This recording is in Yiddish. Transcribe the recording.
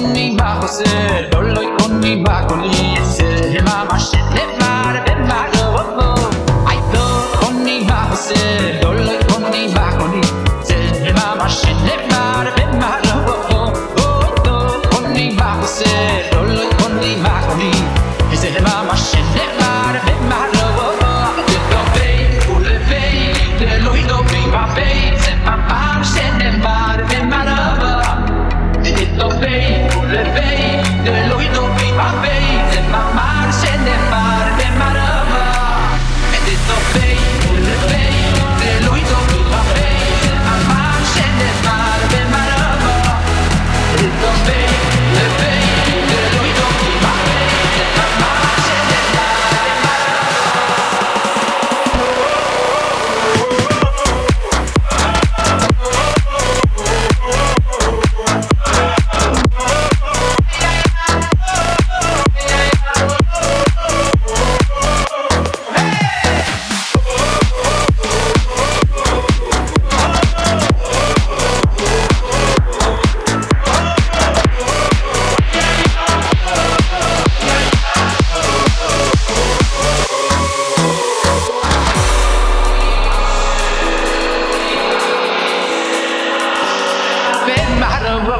kon ba hose lol loy ba kon se ma ma she le ma ma go wo ai do ba